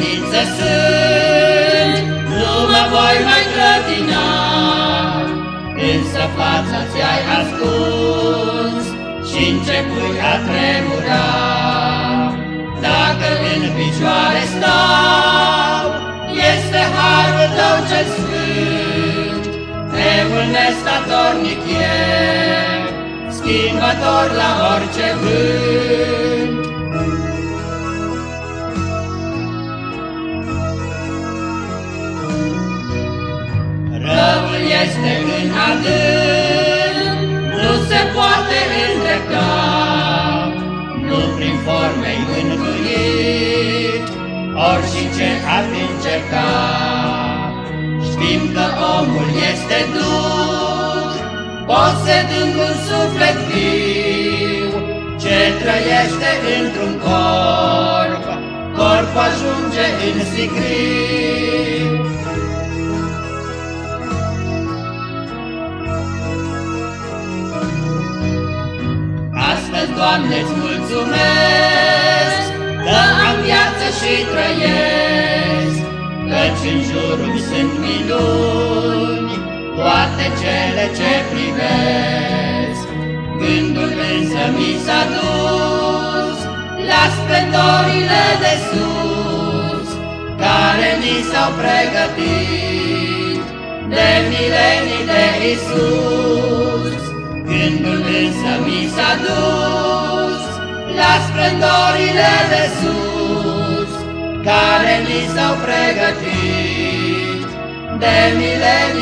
semință sunt, nu mă voi mai clătina, Însă fața ți-ai ascuns și începui a tremura. Dacă în picioare stau, este harul tău cel sfânt, Teul nestatornic e, schimbător la orice vânt. Este în adânc, nu se poate îndrepta, nu prin forme mântuit, orice ce ar încerca. Știm că omul este duh, posedând un suflet viu, ce trăiește într-un corp, corp ajunge în sicriu. Astăzi, Doamne, îți mulțumesc Că am viață și trăiesc Căci în jurul sunt minuni Toate cele ce privesc. Gândul însă mi s-a dus La splendorile de sus Care mi s-au pregătit De milenii de Isus La splendorile de sus Care mi s-au pregătit De milenii